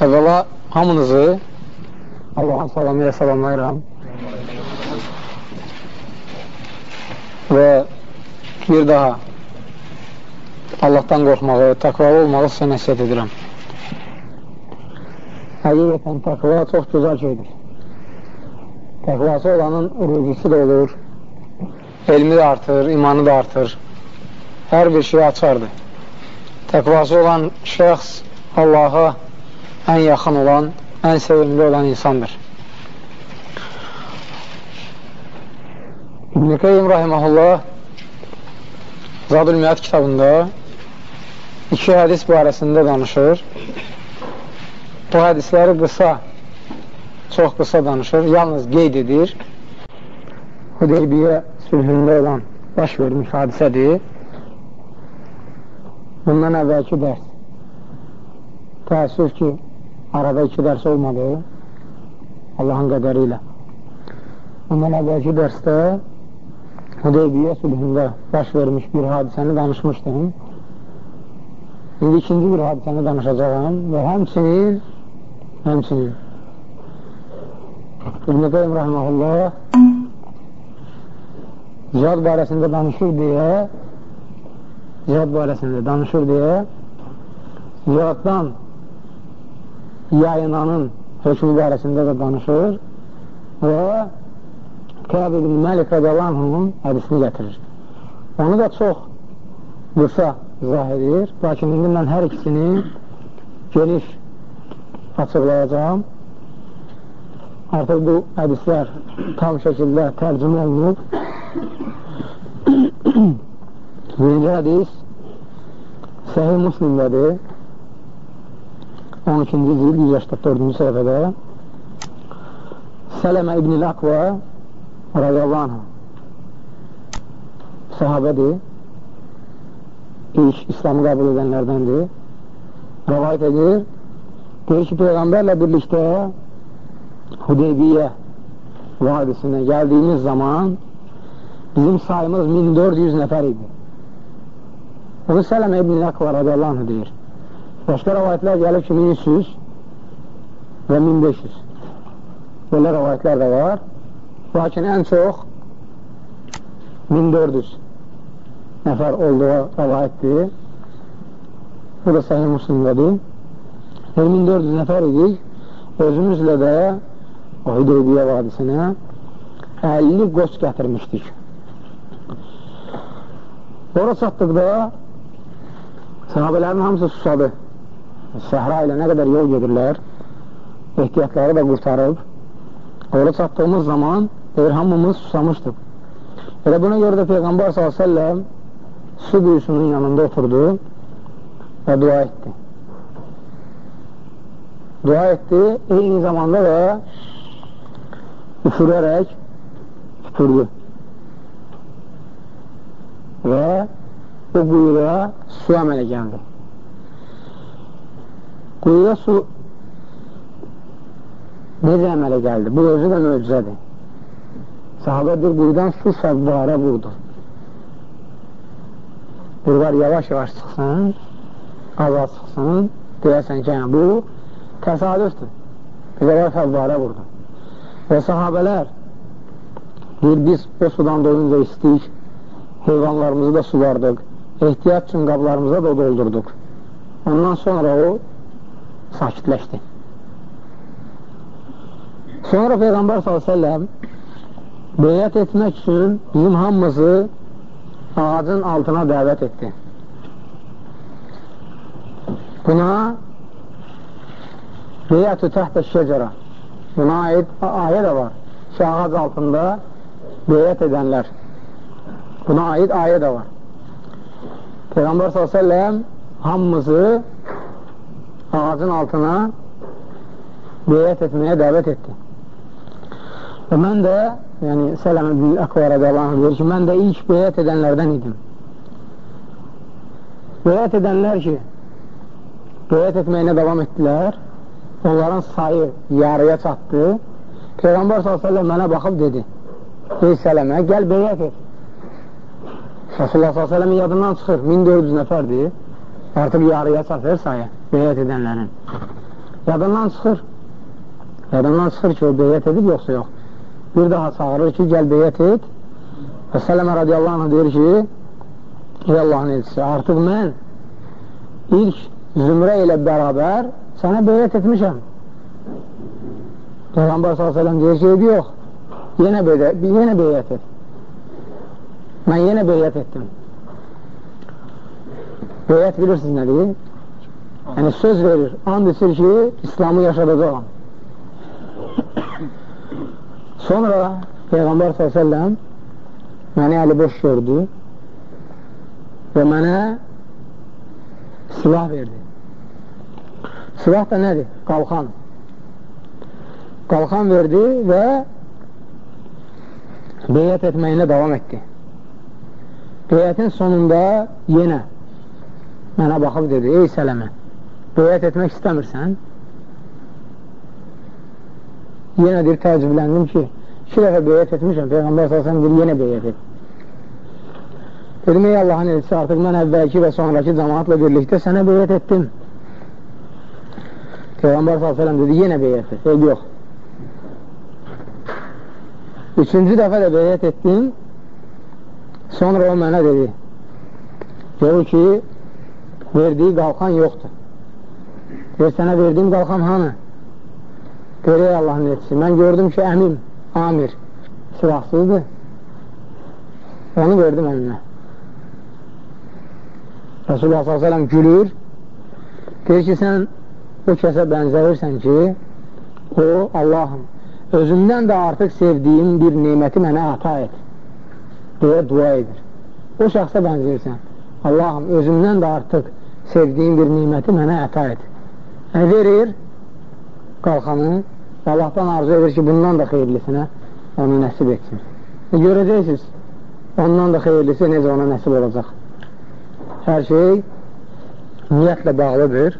Əvvəla hamınızı Allahın salamı ilə salamlayıram. Və bir daha Allahdan qorxmağı, təqvalı olmağı sizə nəsiyyət edirəm. Həqiqətən təqva çox gözəl şeydir. Təqvası olanın rüzisi də olur, elmi də artır, imanı da artır, hər bir şey açardır. Təqvası olan şəxs Allaha ən yaxın olan, ən sevimli olan insandır. İbn-i Qeym Rahiməhullah Zadül Miyyət kitabında iki hədis barəsində danışır. Bu hədisləri qısa, çox qısa danışır, yalnız qeyd edir. Hüdeybiyə sülhündə olan baş vermiş hadisədir. Bundan əvvəlki dərs. Təəssüf ki, arada iki dərs olmadı Allahın qədəri ilə. Ondan əvvəlki dərsdə Hüdeybiyə sülhündə baş vermiş bir hadisəni danışmışdım. İndi ikinci bir hadisəni danışacağım və həmçinin həmçinin İbn-i Qeym Rahmanullah cihad barəsində danışır deyə cihad barəsində danışır deyə cihaddan yayınanın hökmü barəsində də danışır və Kəb ibn Məlik rədəlanhunun hədisini gətirir. Onu da çox qısa izah edir. Lakin indi mən hər ikisini geniş açıqlayacağım. Artıq bu hədislər tam şəkildə tərcümə olunub. Birinci hədis Səhih Müslimdədir. 12-ci zil 184-cü səhifədə Sələmə İbn-i Aqva radiyallahu anh sahabədir ilk İslamı qəbul edənlərdəndir rəvayət edir deyir ki, Peyğəmbərlə birlikdə Hudeybiyyə vadisinə gəldiyimiz zaman bizim sayımız 1400 nəfər idi. Onu Sələmə ibn-i Aqva radiyallahu anh deyir. Başqa rəvayətlər gəlib ki, 1300 və 1500. Belə rəvayətlər də var. Lakin ən çox 1400 nəfər olduğu rəvayətdir. Bu da səhih muslimlədir. 1400 nəfər idik. Özümüzlə də o Hüdeybiyyə vadisinə 50 qoç gətirmişdik. Ora çatdıqda sahabələrin hamısı susadı. Səhra ilə nə qədər yol gedirlər, ehtiyatları da qurtarıb. Ora çatdığımız zaman Deyir, hamımız susamışdıq. Elə buna görə də Peyğəmbər s.ə.v su quyusunun yanında oturdu və dua etdi. Dua etdi, eyni zamanda da üfürərək tüpürdü. Və bu quyuya su əmələ gəldi. Quyuya su necə əmələ gəldi? Bu özü də möcüzədir. Sahabə bir quyudan su səvvara vurdu. Buralar yavaş-yavaş çıxsın, azal çıxsın, deyəsən ki, yəni, bu təsadüfdür. Buralar səvvara vurdu. Və sahabələr deyir, biz o sudan doyunca istəyik, heyvanlarımızı da sulardıq, ehtiyat üçün qablarımıza da doldurduq. Ondan sonra o sakitləşdi. Sonra Peyğəmbər s.ə.v beyət etmək üçün bizim hamımızı ağacın altına dəvət etdi. Buna beyətü təhtə şəcərə buna aid ayə də var ki, ağac altında beyət edənlər buna aid ayə də var. Peyğəmbər s.ə.v hamımızı ağacın altına beyət etməyə dəvət etdi. Və mən də yəni Sələmə bin Əqva rədiyallahu deyir ki, mən də ilk beyət edənlərdən idim. Beyət edənlər ki, beyət etməyinə davam etdilər, onların sayı yarıya çatdı. Peyğəmbər s.ə.v mənə baxıb dedi, ey Sələmə, gəl beyət et. Rasulullah s.ə.v yadından çıxır, 1400 nəfərdir, artıq yarıya çatır sayı beyət edənlərin. Yadından çıxır. Yadından çıxır ki, o beyyət edib, yoxsa yox. Bir daha çağırır ki, gəl beyyət et. Və Sələmə radiyallahu anh deyir ki, Ey Allahın elçisi, artıq mən ilk zümrə ilə bərabər sənə beyyət etmişəm. Peyğəmbər s.ə.v deyir ki, yox, yenə, beyə, yenə beyyət et. Mən yenə beyyət etdim. Beyyət bilirsiniz nədir? Yəni söz verir, and içir ki, İslamı yaşadacaqam. Sonra Peyğəmbər s.ə.v məni əli boş gördü və mənə silah verdi. Silah da nədir? Qalxan. Qalxan verdi və beyyət etməyinə davam etdi. Beyyətin sonunda yenə mənə baxıb dedi, ey sələmə, beyyət etmək istəmirsən? Yenə deyir, təəccübləndim ki, iki dəfə beyyət etmişəm, Peyğəmbər s.ə.v deyir, yenə beyyət et. Dedim, ey Allahın elçisi, artıq mən əvvəlki və sonraki cəmaatla birlikdə sənə beyyət etdim. Peyğəmbər s.ə.v dedi, yenə beyyət et. Ey, yox. Üçüncü dəfə də beyyət etdim. Sonra o mənə dedi, görür ki, verdiyi qalxan yoxdur. Deyir, sənə verdiyim qalxan hanı? Deyir, ey Allahın elçisi, mən gördüm ki, əmim, amir, silahsızdır. Onu verdim əminə. Resulullah s.ə.v gülür. Deyir ki, sən o kəsə bənzəvirsən ki, o Allahım, özündən də artıq sevdiyim bir neməti mənə əta et, deyə dua edir. O şəxsə bənzəyirsən. Allahım, özündən də artıq sevdiyim bir neməti mənə əta et. Yəni, verir qalxanı Allahdan arzu edir ki, bundan da xeyirlisinə onu nəsib etsin. E, görəcəksiniz, ondan da xeyirlisi necə ona nəsib olacaq. Hər şey niyyətlə bağlıdır.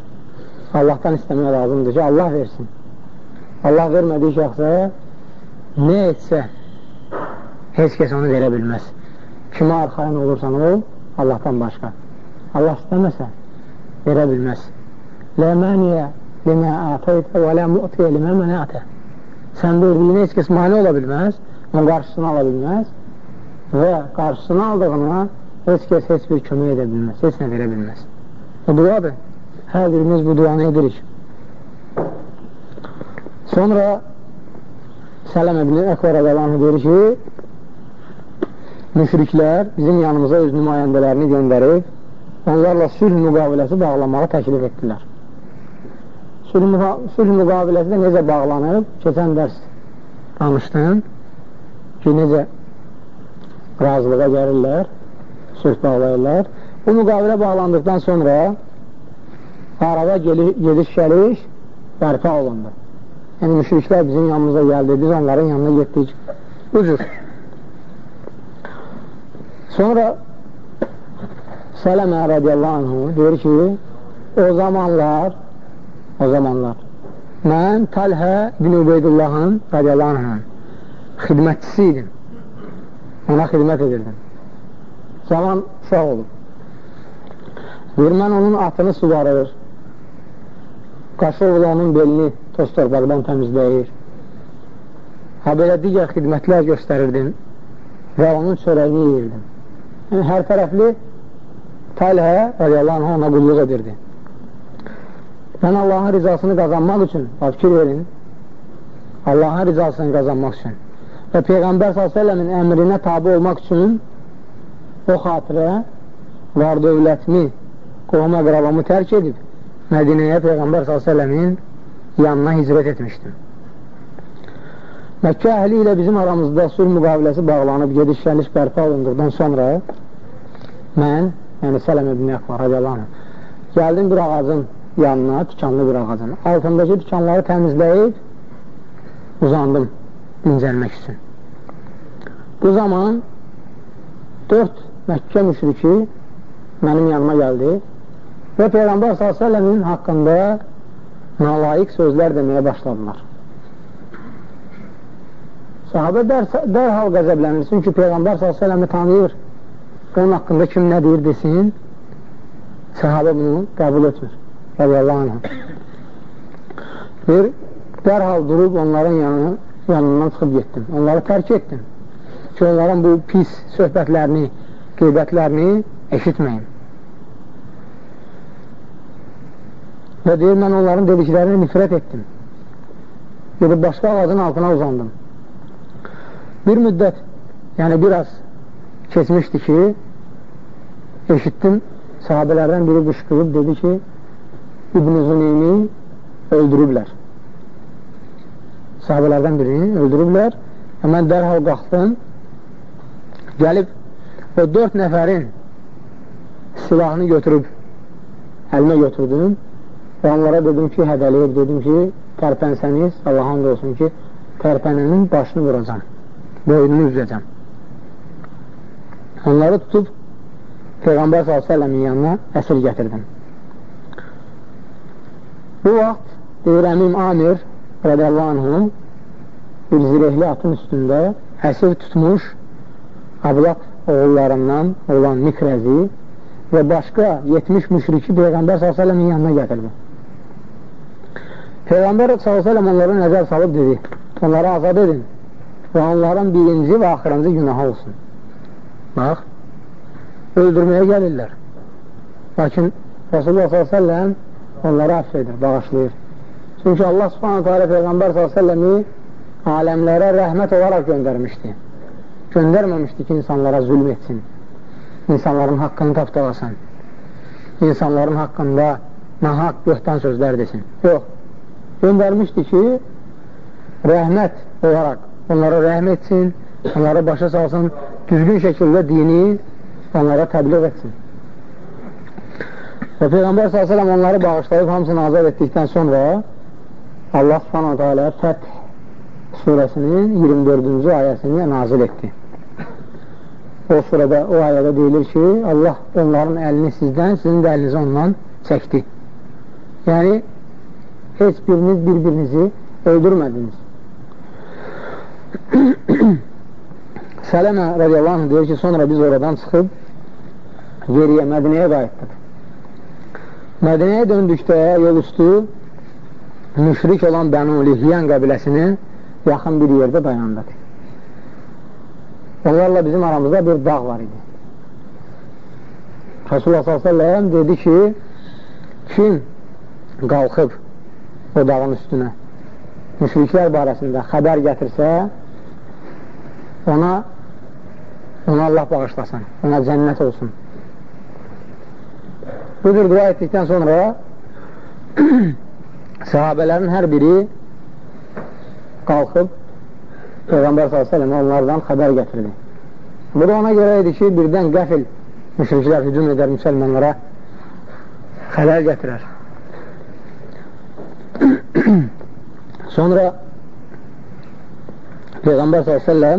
Allahdan istəmək lazımdır ki, Allah versin. Allah vermədiyi şəxsə nə etsə heç kəs onu verə bilməz. Kimə arxayın olursan ol, Allahdan başqa. Allah istəməsə verə bilməz. Lə məniyə limə ətəytə və lə mu'tiyə limə mənətə. Sən verdiyinə heç kəs mani ola bilməz, onun qarşısını ala bilməz və qarşısını aldığına heç kəs heç bir kömək edə bilməz, heç nə verə bilməz. O duadır. Hər birimiz bu duanı edirik. Sonra Sələm ibn Əkvər Ədəlanı deyir ki, müşriklər bizim yanımıza öz nümayəndələrini göndərib, onlarla sülh müqaviləsi bağlamağı təklif etdilər. Sülh müqaviləsi də necə bağlanıb, keçən dərs danışdım ki, necə razılığa gəlirlər, sülh bağlayırlar. Bu müqavilə bağlandıqdan sonra arada gediş-gəliş bərpa olundu. Yəni, müşriklər bizim yanımıza gəldi, biz onların yanına getdik. Ucur. Sonra Sələmə radiyallahu anhu deyir ki, o zamanlar o zamanlar mən Talhə bin Ubeydullahın radiyallahu anhın xidmətçisi idim. Ona xidmət edirdim. Cavan uşaq olub. Deyir, mən onun atını suvarır. Qaşovla onun belini toz torpaqdan təmizləyir. Ha, belə digər xidmətlər göstərirdim və onun çörəyini yeyirdim. Yəni, hər tərəfli Talhə radiyallahu anh ona qulluq edirdi. Mən Allahın rizasını qazanmaq üçün, fikir verin, Allahın rizasını qazanmaq üçün və Peyğəmbər s.ə.v-in əmrinə tabi olmaq üçün o xatirə var dövlətini, qohum əqrabamı tərk edib Mədinəyə Peyğəmbər s.ə.v-in yanına hicrət etmişdim. Məkkə əhli ilə bizim aramızda sulh müqaviləsi bağlanıb, gediş-gəliş bərpa olunduqdan sonra mən, yəni Sələm ibn Əqvar radiyallahu gəldim bir ağacın yanına, tikanlı bir ağacın. Altındakı tikanları təmizləyib uzandım dincəlmək üçün. Bu zaman dörd Məkkə müşriki mənim yanıma gəldi və Peyğəmbər s.ə.v-in haqqında nalayiq sözlər deməyə başladılar. Sahabə dər, dərhal qəzəblənir, çünki Peyğəmbər s.ə.v-i tanıyır, onun haqqında kim nə deyir desin, sahabə bunu qəbul etmir radiyallahu anh. Bir, dərhal durub onların yanı, yanından çıxıb getdim. Onları tərk etdim. Ki, onların bu pis söhbətlərini, qeybətlərini eşitməyim. Və deyir, mən onların dediklərini nifrət etdim. Gedib başqa ağacın altına uzandım. Bir müddət, yəni biraz keçmişdi ki, eşitdim, sahabələrdən biri qışqırıb dedi ki, İbn-i Zuneyni öldürüblər. Sahabələrdən birini öldürüblər və mən dərhal qalxdım, gəlib o dörd nəfərin silahını götürüb əlimə götürdüm və onlara dedim ki, hədəliyib, dedim ki, tərpənsəniz, Allah hamd olsun ki, tərpənənin başını vuracam, boynunu üzəcəm. Onları tutub Peyğəmbər s.ə.v-in yanına əsir gətirdim. Bu vaxt deyir əmim Amir radiyallahu anhu bir zirehli atın üstündə əsir tutmuş Ablat oğullarından olan Mikrəzi və başqa 70 müşriki Peyğəmbər s.ə.v-in yanına gətirdi. Peyğəmbər s.ə.v onlara nəzər salıb dedi, onları azad edin və onların birinci və axırıncı günahı olsun. Bax, öldürməyə gəlirlər. Lakin Rasulullah s.ə.v onları affə edir, bağışlayır. Çünki Allah subhanətə alə Peyğəmbər s.ə.v-i aləmlərə rəhmət olaraq göndərmişdi. Göndərməmişdi ki, insanlara zülm etsin, insanların haqqını tapdalasın, insanların haqqında nahaq, yoxdan sözlər desin. Yox, göndərmişdi ki, rəhmət olaraq onlara rəhm etsin, onlara başa salsın, düzgün şəkildə dini onlara təbliğ etsin. Və Peyğəmbər s.ə.v onları bağışlayıb hamısını azad etdikdən sonra Allah subhanahu teala Fəth surəsinin 24-cü ayəsini nazil etdi. O surədə, o ayədə deyilir ki, Allah onların əlini sizdən, sizin də əlinizi ondan çəkdi. Yəni, heç biriniz bir-birinizi öldürmədiniz. Sələmə radiyallahu anh deyir ki, sonra biz oradan çıxıb geriyə Mədinəyə qayıtdıq. Mədinəyə döndükdə yol üstü müşrik olan Bənu Lihyan qəbiləsinin yaxın bir yerdə dayandıq. Onlarla bizim aramızda bir dağ var idi. Rasulullah s.ə.v dedi ki, kim qalxıb o dağın üstünə müşriklər barəsində xəbər gətirsə, ona ona Allah bağışlasın, ona cənnət olsun. Bu cür dua etdikdən sonra sahabələrin hər biri qalxıb Peyğəmbər s.ə.v onlardan xəbər gətirdi. Bu da ona görə idi ki, birdən qəfil müşriklər hücum edər müsəlmanlara xəbər gətirər. sonra Peyğəmbər s.ə.v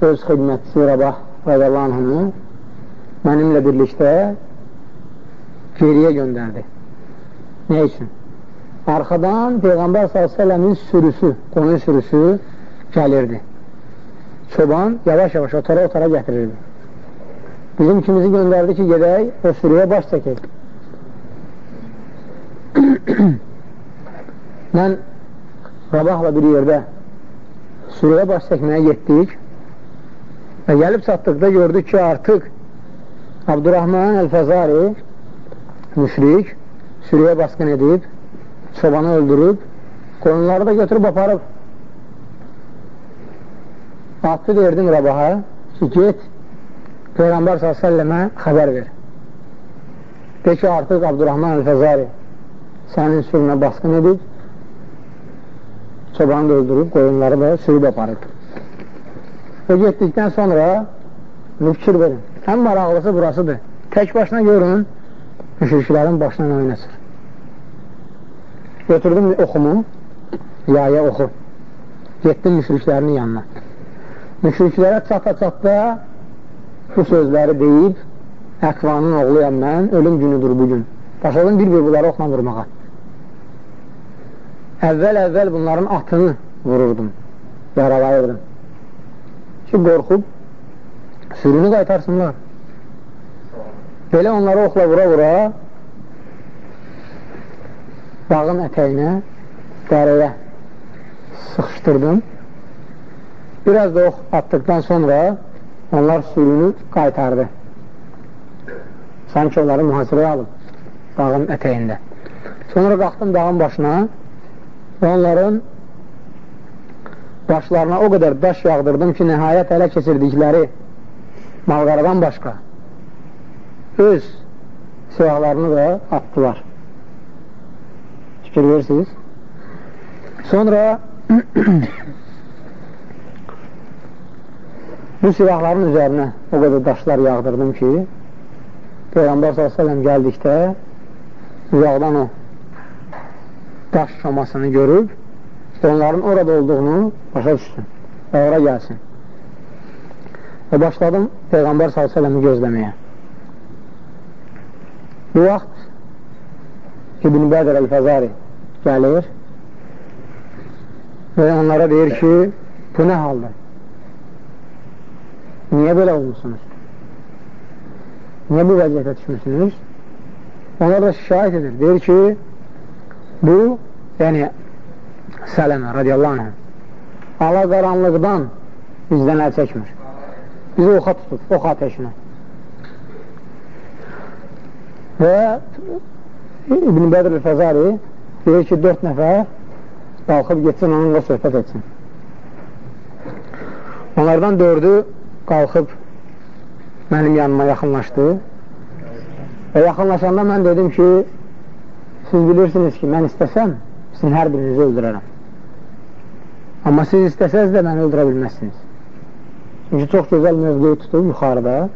öz xidmətçisi Rabah radiyallahu anhını mənimlə birlikdə geriyə göndərdi. Nə üçün? Arxadan Peyğəmbər s.ə.v-in sürüsü, qonun sürüsü gəlirdi. Çoban yavaş-yavaş otara-otara gətirirdi. Bizim ikimizi göndərdi ki, gedək, o sürüyə baş çəkək. Mən Rabahla bir yerdə sürüyə baş çəkməyə getdik və gəlib çatdıqda gördük ki, artıq Abdurrahman Əl-Fəzari müşrik sürüyə basqın edib, çobanı öldürüb, qoyunları da götürüb aparıb. Atı verdim Rabaha ki, get Peyğəmbər s.ə.və xəbər ver. De ki, artıq Abdurrahman Əl-Fəzari sənin sürünə basqın edib, çobanı da öldürüb, qoyunları da sürüb aparıb. Və getdikdən sonra fikir verin. Ən maraqlısı burasıdır. Tək başına görün, müşriklərin başına oynasır. Götürdüm oxumu, yaya oxu. Getdim müşriklərin yanına. Müşriklərə çata-çatda bu sözləri deyib, Əkvanın oğluyam mən, ölüm günüdür bugün. Başladım bir-bir bunları oxla vurmağa. Əvvəl-əvvəl bunların atını vururdum, yaralayırdım. Ki, qorxub sürünü qaytarsınlar. Belə onları oxla vura-vura dağın ətəyinə dərəyə sıxışdırdım. Biraz da ox atdıqdan sonra onlar suyunu qaytardı. Sanki onları mühasirəyə alıb dağın ətəyində. Sonra qalxdım dağın başına onların başlarına o qədər daş yağdırdım ki, nəhayət ələ keçirdikləri malqaradan başqa öz silahlarını da atdılar. Fikir verirsiniz. Sonra bu silahların üzərinə o qədər daşlar yağdırdım ki, Peyğəmbər s.ə.v gəldikdə uzaqdan o daş şamasını görüb onların orada olduğunu başa düşsün və ora gəlsin. Və başladım Peyğəmbər s.ə.v-i gözləməyə. Bu vaxt İbn Bədir Əl-Fəzari gəlir və onlara deyir ki, bu nə haldır? Niyə belə olmuşsunuz? Niyə bu vəziyyətə düşmüşsünüz? Onlar da şikayət edir. Deyir ki, bu, yəni Sələmə radiyallahu anh ala qaranlıqdan bizdən əl çəkmir. Bizi oxa tutub, ox ateşinə. Və İbn Bədir Fəzari deyir ki, dörd nəfər qalxıb getsin, onunla söhbət etsin. Onlardan dördü qalxıb mənim yanıma yaxınlaşdı və yaxınlaşanda mən dedim ki, siz bilirsiniz ki, mən istəsəm, sizin hər birinizi öldürərəm. Amma siz istəsəz də məni öldürə bilməzsiniz. Çünki çox gözəl mövqeyi tutub yuxarıda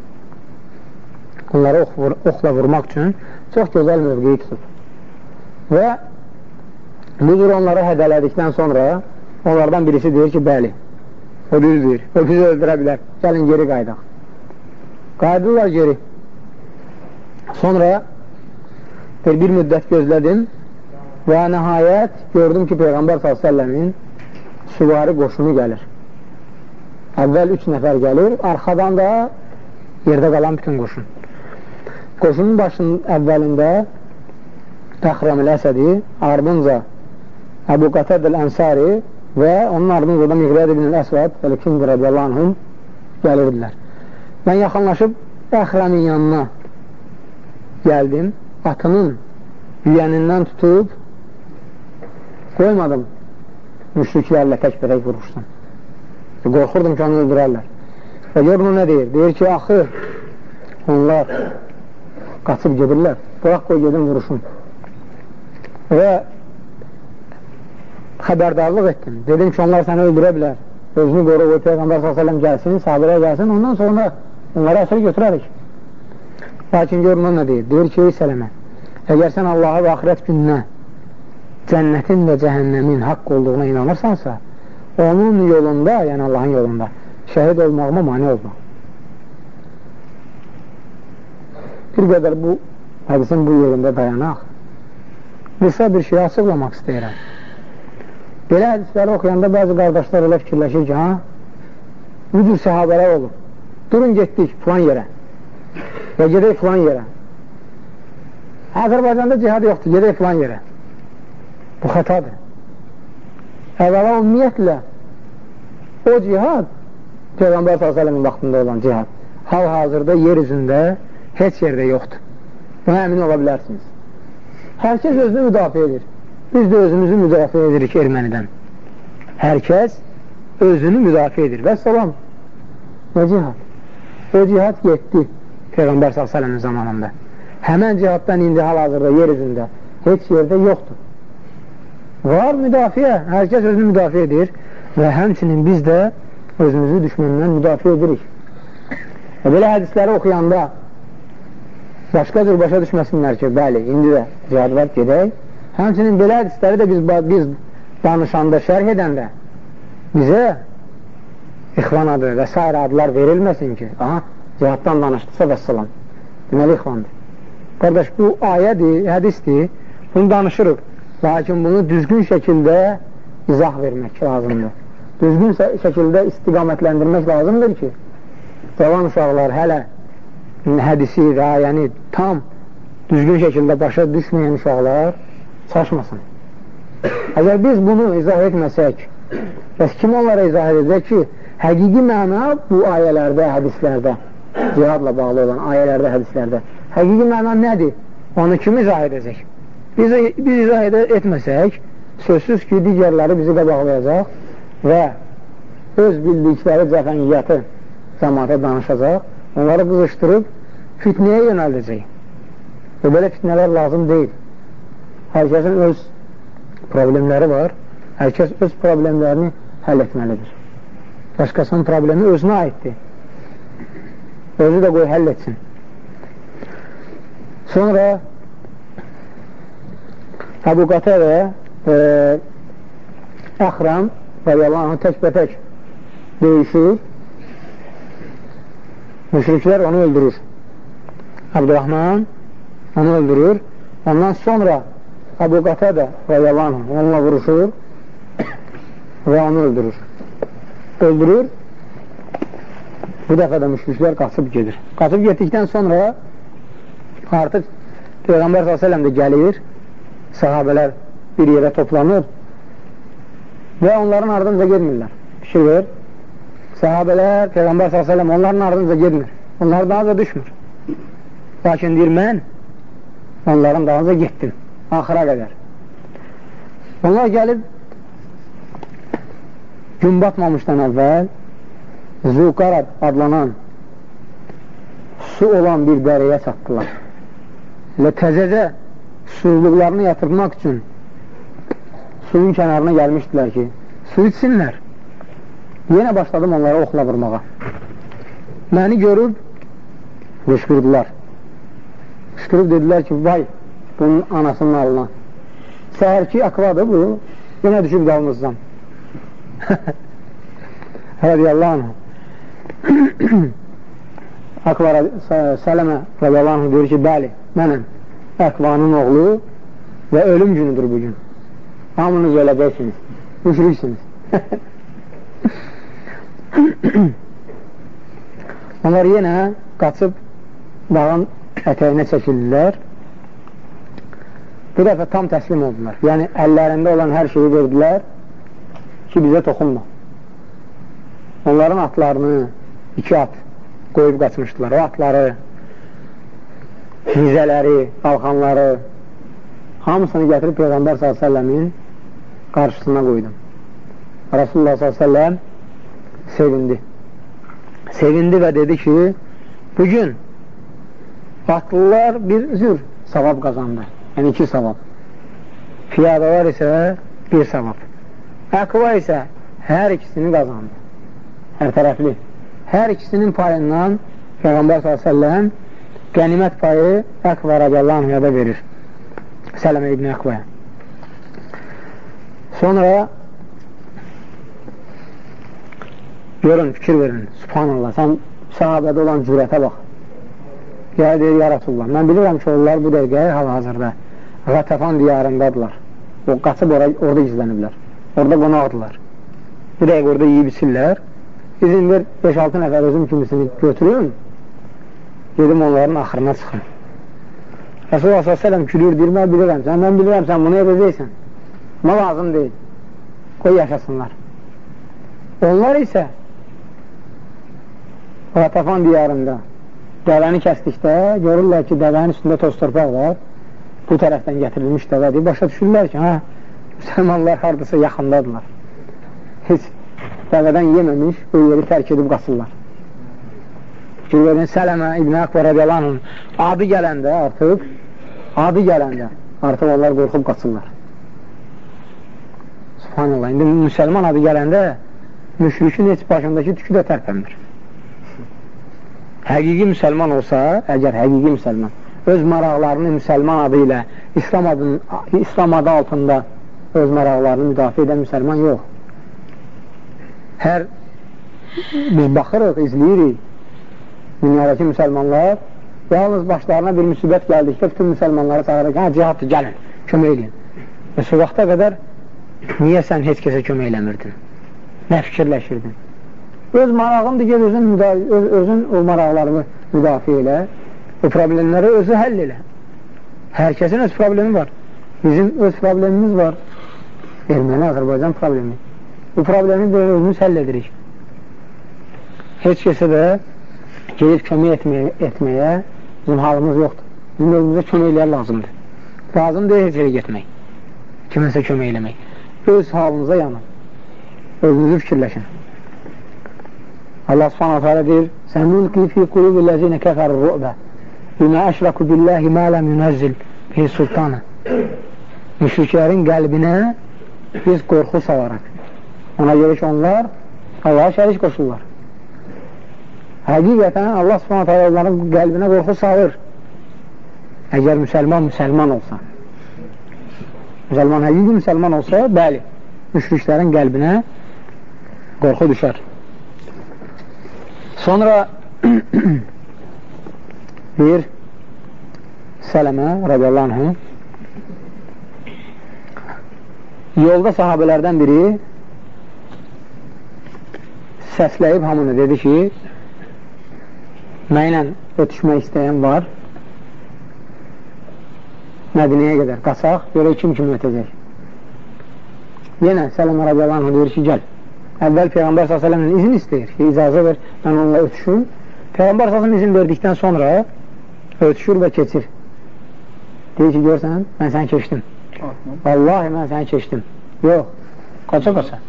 onları ox vur, oxla vurmaq üçün çox gözəl mövqeyi tutub. Və bu cür onları hədələdikdən sonra onlardan birisi deyir ki, bəli, o düz deyir, o bizi öldürə bilər, gəlin geri qaydaq. Qayıdırlar geri. Sonra bir, müddət gözlədim və nəhayət gördüm ki, Peyğəmbər s.ə.v-in süvari qoşunu gəlir. Əvvəl üç nəfər gəlir, arxadan da yerdə qalan bütün qoşun. Qoşunun başının əvvəlində Təxrəmil Əsədi, ardınca Əbu Qatədəl Ənsari və onun ardınca da Miqrəd ibn Əsvəd və ikinci radiyallahu anhum gəlirdilər. Mən yaxınlaşıb Təxrəmin yanına gəldim, atının yüyənindən tutub qoymadım müşriklərlə tək-bərək vurmuşdum. Qorxurdum ki, onu öldürərlər. Və görün o nə deyir? Deyir ki, axı onlar qaçıb gedirlər. Bırax qoy gedim vuruşum və xəbərdarlıq etdim. Dedim ki, onlar səni öldürə bilər. Özünü qoru, o Peyğəmbər s.ə.v gəlsin, sahabəyə gəlsin, ondan sonra onları əsr götürərik. Lakin görün o nə deyir? Deyir ki, ey sələmə, əgər sən Allaha və axirət gününə cənnətin və cəhənnəmin haqq olduğuna inanırsansa, onun yolunda, yəni Allahın yolunda şəhid olmağıma mani olma. Bir qədər bu hədisin bu yerində dayanaq qısa bir şey açıqlamaq istəyirəm. Belə hədisləri oxuyanda bəzi qardaşlar elə fikirləşir ki, ha, bu cür səhabələr olur. Durun getdik filan yerə və gedək filan yerə. Azərbaycanda cihad yoxdur, gedək filan yerə. Bu xətadır. Əvvəla ümumiyyətlə o cihad Peyğəmbər s.ə.v-in vaxtında olan cihad hal-hazırda yer üzündə heç yerdə yoxdur. Buna əmin ola bilərsiniz. Hər kəs özünü müdafiə edir. Biz də özümüzü müdafiə edirik ermənidən. Hər kəs özünü müdafiə edir. Və salam. Və cihad. O cihad getdi Peyğəmbər s.ə.v-in zamanında. Həmən cihaddan indi hal-hazırda yer üzündə heç yerdə yoxdur. Var müdafiə, hər kəs özünü müdafiə edir və həmçinin biz də özümüzü düşməndən müdafiə edirik. Və belə hədisləri oxuyanda başqa cür başa düşməsinlər ki, bəli, indi də cihad var, gedək. Həmçinin belə hədisləri də biz, biz danışanda, şərh edəndə bizə ixvan adı və s. adlar verilməsin ki, aha, cihaddan danışdısa və salam. Deməli, ixvandır. Qardaş, bu ayədir, hədisdir, bunu danışırıq. Lakin bunu düzgün şəkildə izah vermək lazımdır. Düzgün şəkildə istiqamətləndirmək lazımdır ki, cavan uşaqlar hələ hədisi və ayəni tam düzgün şəkildə başa düşməyən uşaqlar çaşmasın. Əgər biz bunu izah etməsək, bəs kim onlara izah edəcək ki, həqiqi məna bu ayələrdə, hədislərdə, cihadla bağlı olan ayələrdə, hədislərdə, həqiqi məna nədir? Onu kim izah edəcək? Biz, biz izah edə, etməsək, sözsüz ki, digərləri bizi qabaqlayacaq və öz bildikləri cəfəngiyyəti cəmaata danışacaq, onları qızışdırıb fitnəyə yönəldəcək. Və belə fitnələr lazım deyil. Hər kəsin öz problemləri var. Hər kəs öz problemlərini həll etməlidir. Başqasının problemi özünə aiddir. Özü də qoy həll etsin. Sonra Əbu Qatədə e, Əxram radiyallahu anh təkbətək döyüşür. Müşriklər onu öldürür. Abdurrahman onu öldürür. Ondan sonra Əbu Qatədə radiyallahu anh onunla vuruşur və onu öldürür. Öldürür. Bu dəfə də müşriklər qaçıb gedir. Qaçıb getdikdən sonra artıq Peyğəmbər s.ə.v də gəlir, sahabələr bir yerə toplanır və onların ardınca gedmirlər. Fikir ver, sahabələr, Peyğəmbər s.ə.v onların ardınca gedmir. Onlar daha da düşmür. Lakin deyir, mən onların dalınca getdim, axıra qədər. Onlar gəlib gün batmamışdan əvvəl Zuqarab adlanan su olan bir dərəyə çatdılar. Və təzəcə susuzluqlarını yatırmaq üçün suyun kənarına gəlmişdilər ki, su içsinlər. Yenə başladım onlara oxla vurmağa. Məni görüb qışqırdılar. Qışqırıb dedilər ki, vay, bunun anasının alına. Səhərki akvadır bu, yenə düşüb qalmışsam. Radiyallahu anh. Akva Sələmə radiyallahu anh deyir ki, bəli, mənəm Əkvanın oğlu və ölüm günüdür bugün. Hamınız öləcəksiniz, müşriksiniz. Onlar yenə qaçıb dağın ətəyinə çəkildilər. Bu dəfə tam təslim oldular. Yəni, əllərində olan hər şeyi verdilər ki, bizə toxunma. Onların atlarını, iki at qoyub qaçmışdılar. O atları, nizələri, qalxanları hamısını gətirib Peyğəmbər s.ə.v-in qarşısına qoydum. Rasulullah s.ə.v sevindi. Sevindi və dedi ki, bugün atlılar bir zür savab qazandı. Yəni iki savab. Piyadalar isə bir savab. Əqva isə hər ikisini qazandı. Hər tərəfli. Hər ikisinin payından Peyğəmbər s.ə.v qənimət payı Əqva radiyallahu anhə da verir. Sələmə ibn Əqvaya. Sonra görün, fikir verin. Subhanallah, sən sahabədə olan cürətə bax. Gəl deyir, ya Rasulullah. Mən bilirəm ki, onlar bu dəqiqəyə hal-hazırda Qətəfan diyarındadılar. O, qaçıb ora, orada izləniblər. Orada qonaqdırlar. Bu dəqiqə orada yiyib içirlər. İzin ver, 5-6 nəfər özüm kimisini götürün. Dedim onların axırına çıxın. Resulullah s.ə.v gülür, deyir, mən bilirəm, sən, mən bilirəm, sən bunu edəcəksən. Amma lazım deyil. Qoy yaşasınlar. Onlar isə Qatafan diyarında dəvəni kəsdikdə görürlər ki, dəvənin üstündə toz torpaq var. Bu tərəfdən gətirilmiş dəvədir. Başa düşürlər ki, hə, müsəlmanlar haradasa yaxındadırlar. Heç dəvədən yeməmiş, o yeri tərk edib qasırlar. Fikirlərin Sələmə İbn Əqbə rədiyallahu adı gələndə artıq adı gələndə artıq onlar qorxub qaçırlar. Subhanallah, indi müsəlman adı gələndə müşrikin heç başındakı tükü də tərpənmir. Həqiqi müsəlman olsa, əgər həqiqi müsəlman öz maraqlarını müsəlman adı ilə İslam, adın, İslam adı altında öz maraqlarını müdafiə edən müsəlman yox. Hər biz baxırıq, izləyirik dünyadakı müsəlmanlar yalnız başlarına bir müsibət gəldikdə bütün müsəlmanları çağırır ki, hə, cihaddır, gəlin, kömək edin. Və su vaxta qədər niyə sən heç kəsə kömək eləmirdin? Nə fikirləşirdin? Öz marağındır, gel özün, öz, özün o maraqlarını müdafiə elə, o problemləri özü həll elə. Hər kəsin öz problemi var. Bizim öz problemimiz var. Erməni Azərbaycan problemi. Bu problemi özümüz həll edirik. Heç kəsə də gelib kömək etməyə, etməyə bizim halımız yoxdur. Bizim özümüzə köməklər lazımdır. Lazım deyil heç yerə getmək. Kiməsə kömək eləmək. Öz halınıza yanın. Özünüzü fikirləşin. Allah subhanahu teala deyir Sənulqi fi qulubi ləzinə kəfər rü'bə bimə əşrəku billahi mə ləm yunəzzil fi sultanı müşriklərin qəlbinə biz qorxu salaraq. Ona görə ki, onlar Allaha şərik qoşurlar. Həqiqətən Allah subhanətə alə onların qəlbinə qorxu salır. Əgər müsəlman müsəlman olsa. Müsəlman həqiqi müsəlman olsa, bəli, müşriklərin qəlbinə qorxu düşər. Sonra bir Sələmə radiyallahu anhü Yolda sahabələrdən biri səsləyib hamını dedi ki, mənlə ötüşmək istəyən var, Mədiniyə qədər qaçaq, görək kim kimi ötəcək. Yenə Sələmə radiyallahu deyir ki, gəl. Əvvəl Peyğəmbər s.ə.v-in izin istəyir ki, icazə ver, mən onunla ötüşüm. Peyğəmbər s.ə.v izin verdikdən sonra ötüşür və keçir. Deyir ki, görsən, mən səni keçdim. Vallahi mən səni keçdim. Yox, qaça-qaça.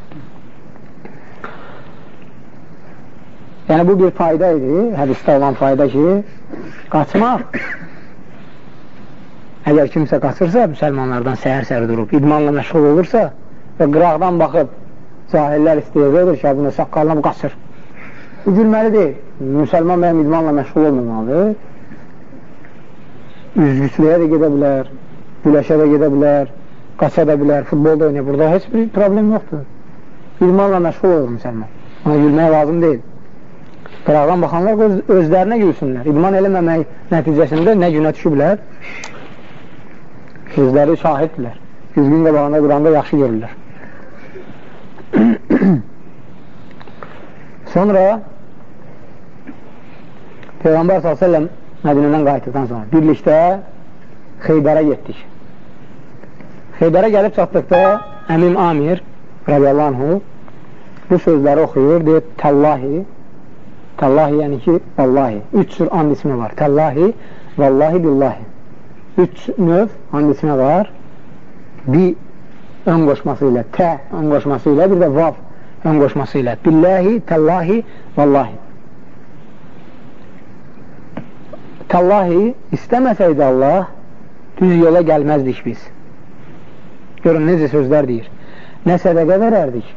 Yəni, bu bir fayda idi, hədisdə olan fayda ki, qaçmaq, əgər kimsə qaçırsa, müsəlmanlardan səhər-səhər durub, idmanla məşğul olursa və qıraqdan baxıb, cahillər istəyəcək edir ki, bunu saqqallam qaçır. Bu gülməli deyil. Müsəlman mənim idmanla məşğul olmamalıdır. Üzgüçlüyə də gedə bilər, güləşə də gedə bilər, qaça da bilər, futbolda oynayır. Burada heç bir problem yoxdur. İdmanla məşğul olur müsəlman. Ona gülmək lazım deyil. Qıraqdan baxanlar öz, özlərinə gülsünlər. İdman eləməmək nəticəsində nə günə düşüblər? Özləri şahiddirlər. Düzgün qabağında quranda yaxşı görürlər. Sonra Peyğəmbər s.ə.v Mədinədən qayıtdıqdan sonra birlikdə Xeybərə getdik. Xeybərə gəlib çatdıqda Əmim Amir radiyallahu bu sözləri oxuyur, deyir Təllahi Təllahi yəni ki, Vallahi. Üç cür and ismi var. Təllahi, Vallahi, Billahi. Üç növ and ismi var. Bi ön qoşması ilə, tə ön qoşması ilə, bir də vav ön qoşması ilə Billahi, Təllahi, Vallahi. Təllahi istəməsəydi Allah düz yola gəlməzdik biz. Görün necə sözlər deyir. Nə sədəqə verərdik,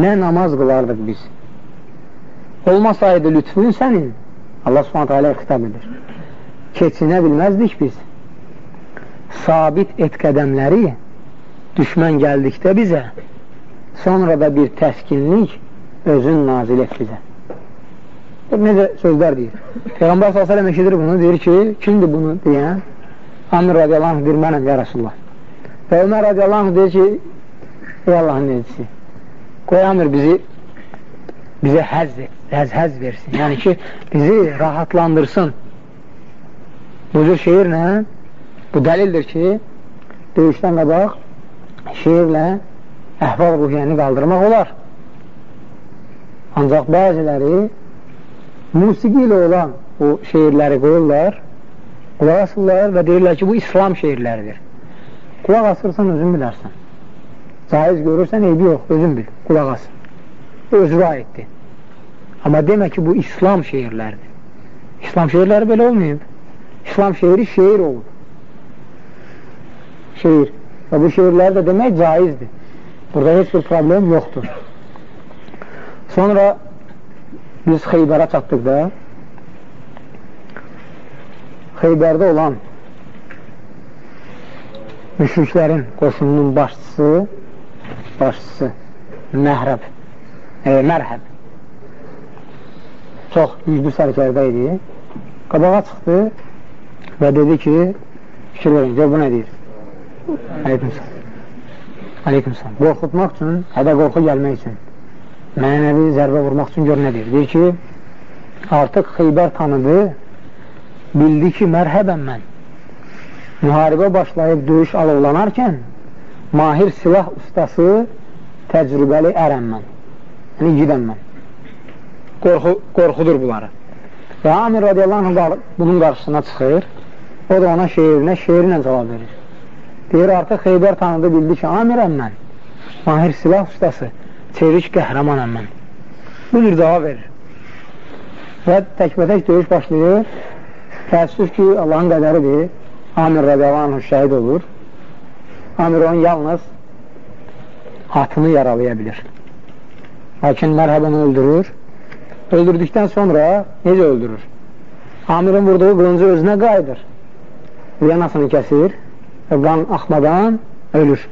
nə namaz qılardıq biz. Olmasaydı lütfün sənin, Allah subhanətə alə xitab edir. Keçinə bilməzdik biz. Sabit et qədəmləri düşmən gəldikdə bizə, sonra da bir təskinlik özün nazil et bizə. Necə sözlər deyir. Peyğəmbər s.ə.v eşidir bunu, deyir ki, kimdir bunu deyən? Amir radiyallahu anh deyir, mənəm ya Rasulullah. Və Ömər radiyallahu anh deyir ki, ey Allahın necisi, qoyamır bizi bizə həz, həz, həz versin. Yəni ki, bizi rahatlandırsın. Bu cür şeirlə, bu dəlildir ki, döyüşdən qabaq şeirlə əhval ruhiyyəni qaldırmaq olar. Ancaq bəziləri musiqi ilə olan o şeirləri qoyurlar, qulaq asırlar və deyirlər ki, bu İslam şeirləridir. Qulaq asırsan özün bilərsən. Caiz görürsən, eybi yox, özün bil, qulaq as. Özrə aiddir. Amma demə ki, bu İslam şeirləridir. İslam şeirləri belə olmayıb. İslam şeiri şeir olur. Şeir. Və bu şeirləri də demək caizdir. Burada heç bir problem yoxdur. Sonra biz Xeybərə çatdıqda Xeybərdə olan müşriklərin qoşununun başçısı başçısı Məhrəb e, Mərhəb. Çox güclü sərkərdə idi. Qabağa çıxdı və dedi ki fikir verin, gör bu nə deyir? Aleykümsəm aleykümsəm qorxutmaq üçün, hədə qorxu gəlmək üçün mənəvi zərbə vurmaq üçün gör nə deyir? Deyir ki artıq Xeybər tanıdı bildi ki mərhəbəm mən. Müharibə başlayıb döyüş alovlanarkən mahir silah ustası, təcrübəli ərəm mən. Gidəm mən. Qorxu, qorxudur bunları. Və Amir radiyallahu anh bunun qarşısına çıxır. O da ona şeirinə, şeirlə cavab verir. Deyir, artıq Xeybər tanıdı, bildi ki, Amirəm mən. Mahir silah ustası, çevik qəhrəmanəm mən. Bu bir cavab verir. Və təkbətək döyüş başlayır. Təəssüf ki, Allahın qədəridir. Amir radiyallahu anh şəhid olur. Amir onun yalnız atını yaralaya bilir. Lakin mərhəbəni öldürür. Öldürdükdən sonra necə öldürür? Amirin vurduğu qılıncı özünə qayıdır. Yanasını kəsir və qan axmadan ölür.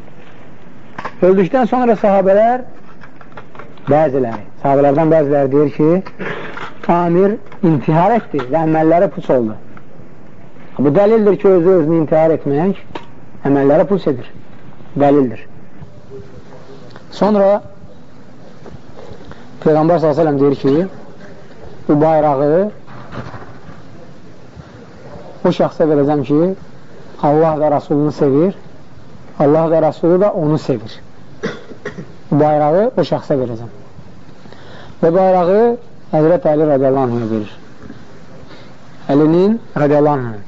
Öldükdən sonra sahabələr bəziləri, sahabələrdən bəziləri deyir ki, Amir intihar etdi və əməlləri puç oldu. Bu dəlildir ki, özü özünü intihar etmək əməllərə puç edir. Dəlildir. Sonra Peyğəmbər s.ə.v deyir ki, bu bayrağı o şəxsə verəcəm ki, Allah və Rasulunu sevir, Allah və Rasulü da onu sevir. Bu bayrağı o şəxsə verəcəm. Və bayrağı Həzrət Əli radiyallahu anhına verir. Əlinin radiyallahu anhına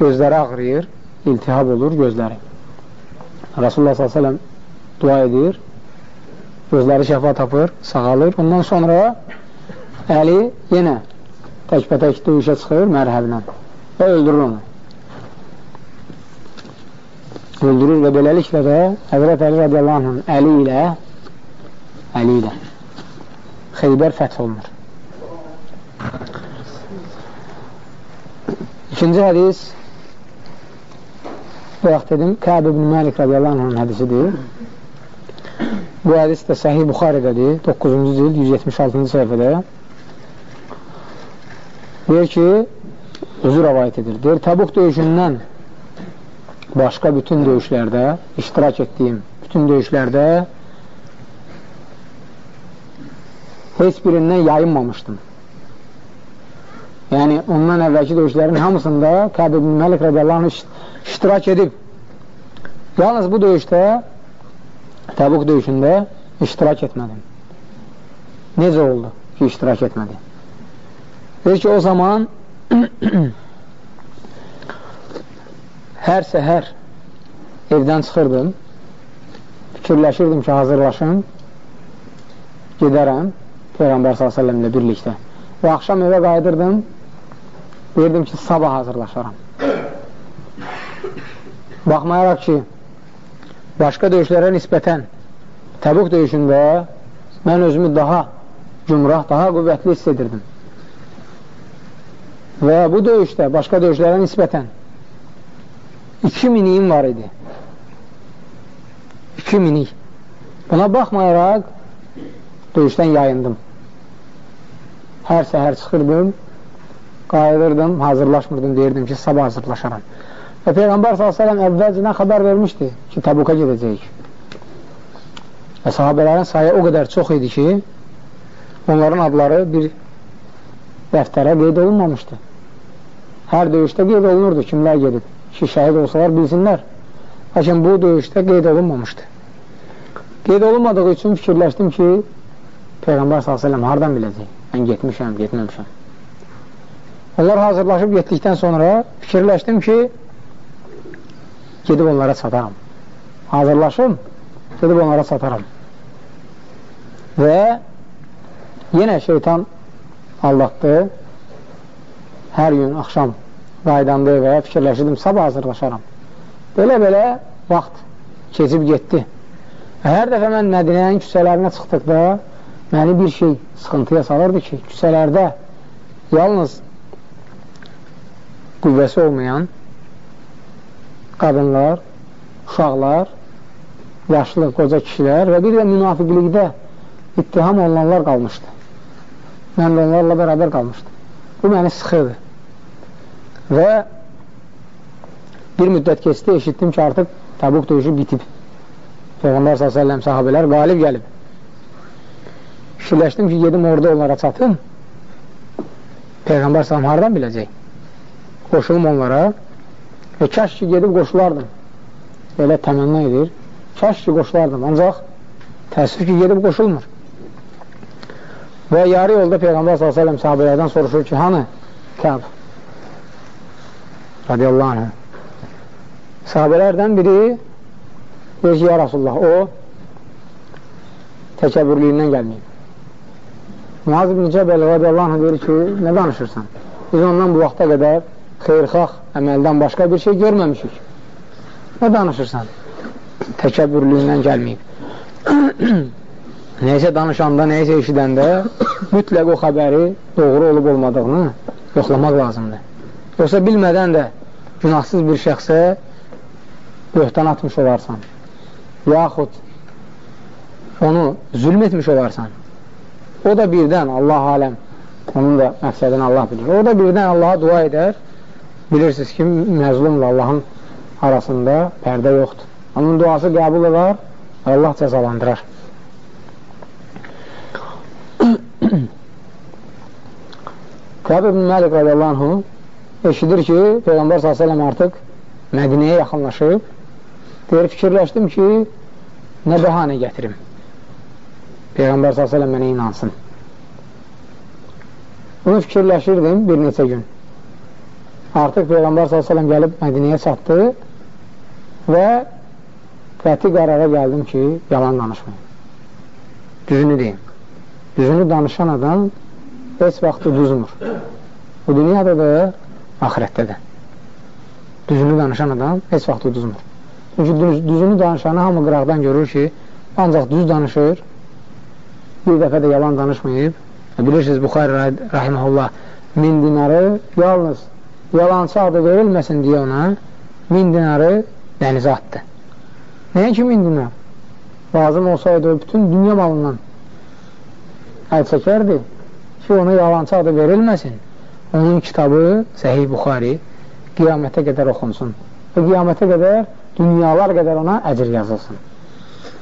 gözləri ağrıyır, iltihab olur gözləri. Rasulullah s.ə.v dua edir, gözləri şəfa tapır, sağalır. Ondan sonra Əli yenə təkbətək döyüşə çıxır mərhəblə və öldürür onu. Öldürür və beləliklə də Həzrət Əli radiyallahu anhın Əli ilə Əli ilə Xeybər fəth olunur. İkinci hədis bu vaxt dedim, Kəb ibn Məlik radiyallahu anhın hədisidir. Bu hədis də Səhih Buxarədədir, 9-cu cild, 176-cı səhifədə. Deyir ki, özü rəvayət edir. Deyir, Təbuq döyüşündən başqa bütün döyüşlərdə, iştirak etdiyim bütün döyüşlərdə heç birindən yayınmamışdım. Yəni, ondan əvvəlki döyüşlərin hamısında Kəb ibn Məlik radiyallahu anh iştirak edib. Yalnız bu döyüşdə Təbuk döyüşündə iştirak etmədim. Necə oldu ki, iştirak etmədi? Deyir ki, o zaman hər səhər evdən çıxırdım, fikirləşirdim ki, hazırlaşım, gedərəm Peyğəmbər s.ə.v ilə birlikdə. Və axşam evə qayıdırdım, deyirdim ki, sabah hazırlaşaram. Baxmayaraq ki, başqa döyüşlərə nisbətən Təbuk döyüşündə mən özümü daha cümrah, daha qüvvətli hiss edirdim. Və bu döyüşdə, başqa döyüşlərə nisbətən 2 miniyim var idi. 2 minik. Buna baxmayaraq döyüşdən yayındım. Hər səhər çıxırdım, qayıdırdım, hazırlaşmırdım, deyirdim ki, sabah hazırlaşaram. Və Peyğəmbər s.ə.v əvvəlcədən xəbər vermişdi ki, Təbuka gedəcəyik. Və sahabələrin sayı o qədər çox idi ki, onların adları bir dəftərə qeyd olunmamışdı. Hər döyüşdə qeyd olunurdu kimlər gedib. Ki, şəhid olsalar bilsinlər. Lakin bu döyüşdə qeyd olunmamışdı. Qeyd olunmadığı üçün fikirləşdim ki, Peyğəmbər s.ə.v hardan biləcək? Mən getmişəm, getməmişəm. Onlar hazırlaşıb getdikdən sonra fikirləşdim ki, gedib onlara çataram. Hazırlaşım, gedib onlara çataram. Və yenə şeytan aldatdı. Hər gün axşam qaydandı və fikirləşirdim, sabah hazırlaşaram. Belə-belə vaxt keçib getdi. Hər dəfə mən Mədinənin küçələrinə çıxdıqda məni bir şey sıxıntıya salırdı ki, küçələrdə yalnız qüvvəsi olmayan qadınlar, uşaqlar, yaşlı, qoca kişilər və bir də münafiqlikdə ittiham olunanlar qalmışdı. Mən də onlarla bərabər qalmışdım. Bu məni sıxırdı. Və bir müddət keçdi, eşitdim ki, artıq Təbuk döyüşü bitib. Peyğəmbər s.ə.v sahabələr qalib gəlib. Fikirləşdim ki, gedim orada onlara çatım. Peyğəmbər s.ə.v haradan biləcək? Qoşulum onlara Və kaş ki, gedib qoşulardım. Elə təmənna edir. kaş ki qoşulardım, ancaq təəssüf ki, gedib qoşulmur. Və yarı yolda Peyğəmbər s.ə.v sahabələrdən soruşur ki, hanı Kəb? Radiyallahu anh. Sahabələrdən biri deyir ki, ya Rasulullah, o təkəbürlüyündən gəlməyib. Muaz ibn Cəbəl radiyallahu anh deyir ki, nə danışırsan? Biz ondan bu vaxta qədər xeyrxax əməldən başqa bir şey görməmişik. Nə danışırsan? Təkəbbürlüyündən gəlməyib. nəysə danışanda, nəysə eşidəndə mütləq o xəbəri doğru olub olmadığını yoxlamaq lazımdır. Yoxsa bilmədən də günahsız bir şəxsə böhtan atmış olarsan, yaxud onu zülm etmiş olarsan, o da birdən Allah aləm, onun da məqsədini Allah bilir. O da birdən Allaha dua edər, bilirsiniz ki, məzlumla Allahın arasında pərdə yoxdur. Onun duası qəbul edər, Allah cəzalandırar. Kəb ibn Məlik radiyallahu eşidir ki, Peyğəmbər s.ə.v artıq Mədinəyə yaxınlaşıb, deyir, fikirləşdim ki, nə bəhanə gətirim? Peyğəmbər s.ə.v mənə inansın. Bunu fikirləşirdim bir neçə gün. Artıq Peyğəmbər s.ə.v gəlib Mədinəyə çatdı və qəti qərara gəldim ki, yalan danışmayın. Düzünü deyim. Düzünü danışan adam heç vaxt uduzmur. Bu dünyada da, ahirətdə də. Düzünü danışan adam heç vaxt uduzmur. Çünki düz, düzünü danışanı hamı qıraqdan görür ki, ancaq düz danışır, bir dəfə də yalan danışmayıb. E, bilirsiniz, Buxari rahiməhullah min dinarı yalnız yalançı adı verilməsin deyə ona min dinarı dənizə atdı. Nəyə ki min dinar? Lazım olsaydı o bütün dünya malından əl çəkərdi ki, ona yalancı adı verilməsin. Onun kitabı Səhih Buxari qiyamətə qədər oxunsun. Və qiyamətə qədər dünyalar qədər ona əcr yazılsın.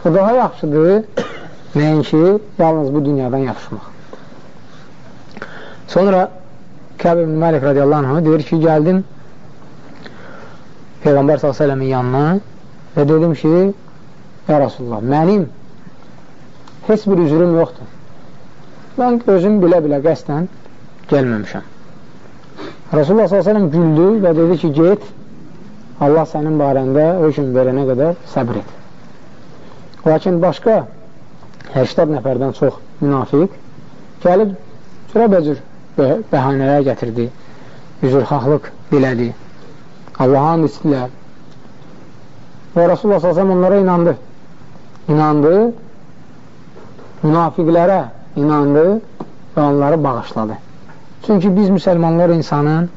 O daha yaxşıdır nəinki yalnız bu dünyadan yapışmaq. Sonra Kəb ibn Məlik radiyallahu anh deyir ki, gəldim Peyğəmbər s.ə.v-in yanına və dedim ki, Ya Rasulullah, mənim heç bir üzrüm yoxdur. Mən özüm bilə-bilə qəsdən gəlməmişəm. Rasulullah s.ə.v güldü və dedi ki, get, Allah sənin barəndə hökm verənə qədər səbr et. Lakin başqa 80 nəfərdən çox münafiq gəlib cürəbəcür bəhanələr gətirdi, üzrxahlıq dilədi, Allaha istilər. Və Rasulullah s.ə.v onlara inandı. İnandı, münafiqlərə inandı və onları bağışladı. Çünki biz müsəlmanlar insanın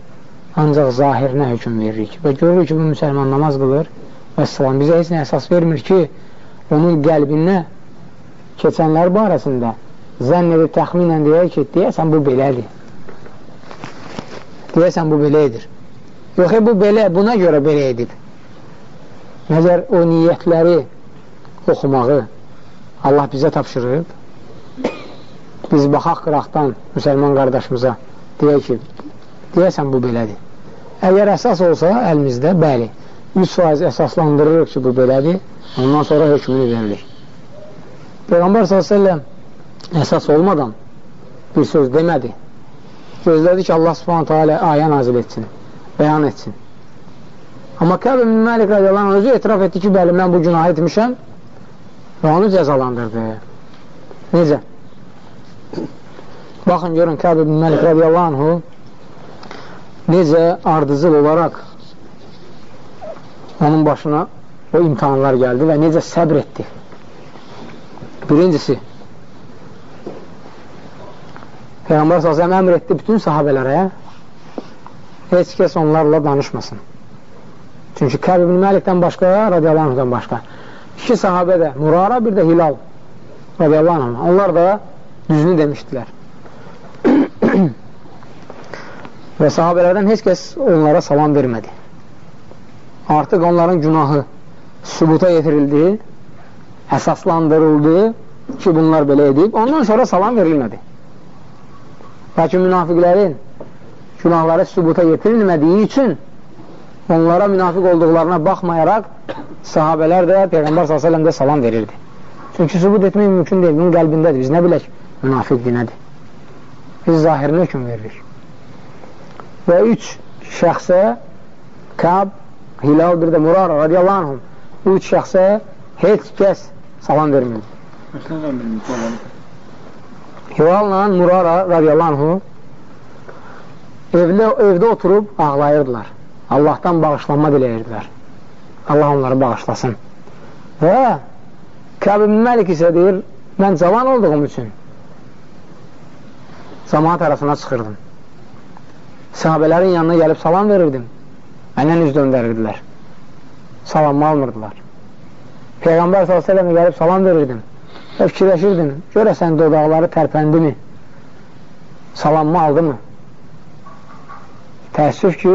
ancaq zahirinə hökum veririk və görürük ki, bu müsəlman namaz qılır və salam bizə heç nə əsas vermir ki, onun qəlbinə keçənlər barəsində zənn edib təxminən deyək ki, deyəsən bu belədir. Deyəsən bu belə edir. Yox, bu belə, buna görə belə edib. Məgər o niyyətləri oxumağı Allah bizə tapşırıb, biz baxaq qıraqdan müsəlman qardaşımıza deyək ki, deyəsən bu belədir. Əgər əsas olsa əlimizdə, bəli, 100% əsaslandırırıq ki, bu belədir, ondan sonra hökmünü verilir. Peyğəmbər s.ə.v əsas olmadan bir söz demədi. Gözlədi ki, Allah subhanətə alə ayə nazil etsin, bəyan etsin. Amma Kəb-i Məlik radiyallahu özü etiraf etdi ki, bəli, mən bu günah etmişəm və onu cəzalandırdı. Necə? Baxın, görün, Kəb ibn Məlik radiyallahu anhu necə ardıcıl olaraq onun başına o imtihanlar gəldi və necə səbr etdi. Birincisi, Peyğəmbər s.ə.v əmr etdi bütün sahabələrə heç kəs onlarla danışmasın. Çünki Kəb ibn Məlikdən başqa, radiyallahu anhudan başqa. İki sahabə də, Murara, bir də Hilal radiyallahu anh. Onlar da düzünü demişdilər. və sahabələrdən heç kəs onlara salam vermədi. Artıq onların günahı sübuta yetirildi, əsaslandırıldı ki, bunlar belə edib, ondan sonra salam verilmədi. Lakin münafiqlərin günahları sübuta yetirilmədiyi üçün onlara münafiq olduqlarına baxmayaraq sahabələr də Peyğəmbər s.ə.v də salam verirdi. Çünki sübut etmək mümkün deyil. Bunun qəlbindədir. Biz nə bilək münafiqdir, nədir? Biz zahirinə hüküm veririk. Və üç şəxsə Kəb, Hilal, bir də Murara radiyallahu anhum üç şəxsə heç kəs salam vermirdi. Hilal'la Murara radiyallahu anhu evdə, evdə oturub ağlayırdılar. Allahdan bağışlanma diləyirdilər. Allah onları bağışlasın. Və Kəb ibn Məlik isə deyir, mən cavan olduğum üçün cəmaat arasına çıxırdım. Sahabələrin yanına gəlib salam verirdim. Məndən üz döndərirdilər. Salamı almırdılar. Peyğəmbər s.ə.və gəlib salam verirdim. Və fikirləşirdim, görəsən dodaqları tərpəndi mi? Salamı aldı mı? Təəssüf ki,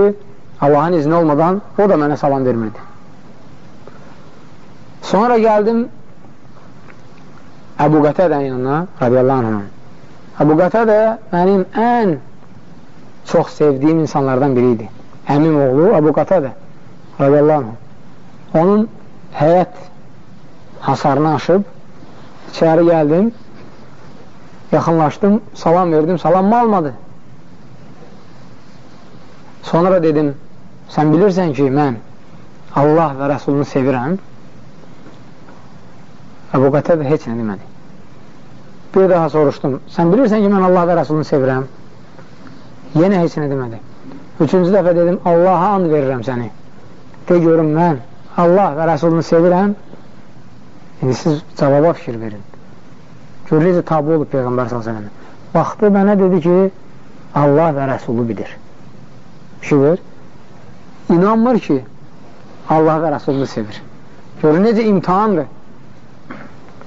Allahın izni olmadan o da mənə salam vermirdi. Sonra gəldim Əbu Qətədən yanına, radiyallahu anh. Əbu Qətədə mənim ən çox sevdiyim insanlardan biri idi. Əmim oğlu Əbu Qətədə, radiyallahu anh. Onun həyət hasarını aşıb, içəri gəldim, yaxınlaşdım, salam verdim, salamımı almadı. Sonra dedim, sən bilirsən ki, mən Allah və Rəsulunu sevirəm. Əbu Qətəb heç nə demədi. Bir daha soruşdum, sən bilirsən ki, mən Allah və Rəsulunu sevirəm. Yenə heç nə demədi. Üçüncü dəfə dedim, Allaha and verirəm səni. De görüm, mən Allah və Rəsulunu sevirəm. İndi siz cavaba fikir verin. Gör, necə tabi olub Peyğəmbər s.ə.v. Baxdı mənə dedi ki, Allah və Rəsulu bilir. Fikir İnanmır ki, Allah və Rəsulunu sevir. Görün, necə imtihandır.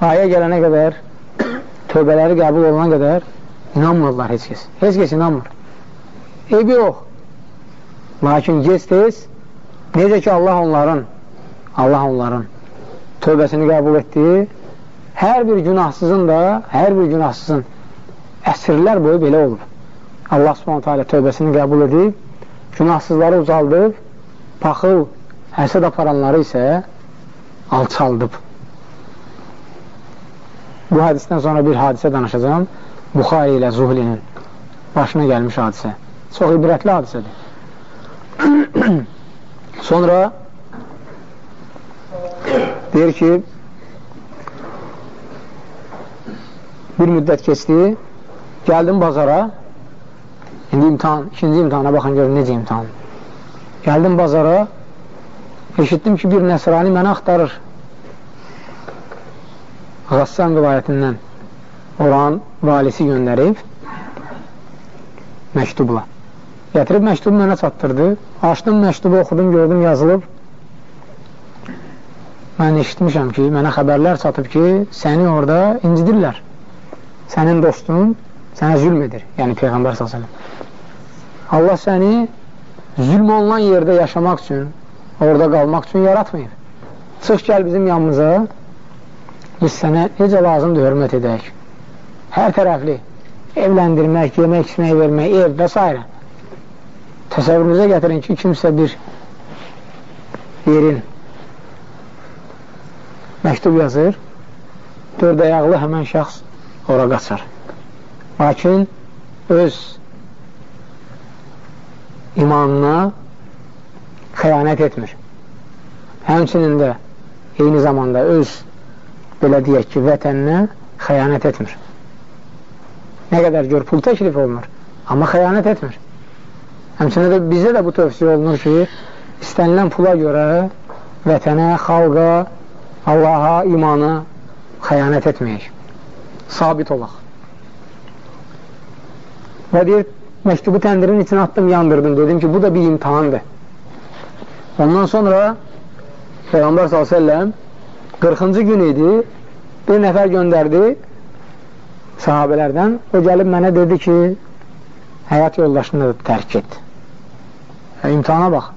Aya gələnə qədər, tövbələri qəbul olana qədər inanmırlar heç kəs. Heç kəs inanmır. Eybi yox. Lakin gec-tez, necə ki Allah onların, Allah onların tövbəsini qəbul etdi, hər bir günahsızın da, hər bir günahsızın əsrlər boyu belə olur. Allah subhanətə alə tövbəsini qəbul edib, günahsızları uzaldıb, paxıl, həsəd aparanları isə alçaldıb. Bu hadisdən sonra bir hadisə danışacağım. Buxari ilə Zuhlinin başına gəlmiş hadisə. Çox ibrətli hadisədir. sonra deyir ki, bir müddət keçdi, gəldim bazara, indi imtihan, ikinci imtihana baxın görün necə imtihan. Gəldim bazara, eşitdim ki, bir nəsrani məni axtarır. Qassan rivayətindən oranın valisi göndərib məktubla. Gətirib məktubu mənə çatdırdı. Açdım məktubu, oxudum, gördüm, yazılıb. Mən eşitmişəm ki, mənə xəbərlər çatıb ki, səni orada incidirlər. Sənin dostun sənə zülm edir. Yəni Peyğəmbər s.ə.v. Allah səni zülm olunan yerdə yaşamaq üçün, orada qalmaq üçün yaratmayıb. Çıx gəl bizim yanımıza, biz sənə necə lazımdır hörmət edək. Hər tərəfli evləndirmək, yemək, içmək vermək, ev və s. Təsəvvürünüzə gətirin ki, kimsə bir yerin məktub yazır, dörd ayaqlı həmən şəxs ora qaçar. Lakin öz imanına xəyanət etmir. Həmçinin də eyni zamanda öz, belə deyək ki, vətəninə xəyanət etmir. Nə qədər gör, pul təklif olunur, amma xəyanət etmir. Həmçinin də bizə də bu tövsiyə olunur ki, istənilən pula görə vətənə, xalqa, Allaha, imana xəyanət etməyək. Sabit olaq. Və deyir, məktubu təndirin içine attım, yandırdım. Dedim ki, bu da bir imtihandır. Ondan sonra Peyğəmbər s.ə.v 40-cı gün idi, bir nəfər göndərdi sahabələrdən. O gəlib mənə dedi ki, həyat yoldaşını da tərk et. Hə, imtihana bax.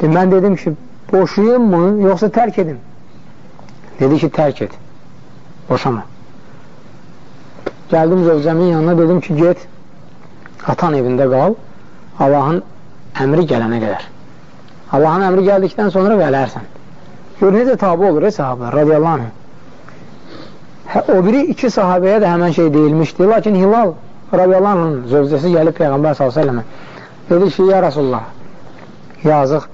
De, mən dedim ki, boşayım mı, yoxsa tərk edim? Dedi ki, tərk et. Boşama. Gəldim zövcəmin yanına, dedim ki, get, atan evində qal, Allahın əmri gələnə qədər. Allahın əmri gəldikdən sonra verərsən. Gör, necə tabi olur, sahabələr, radiyallahu anh. Hə, o biri iki sahabəyə də həmən şey deyilmişdi. Lakin Hilal radiyallahu anh zövcəsi gəlib Peyğəmbər s.ə.və dedi ki, ya Rasulullah, yazıq,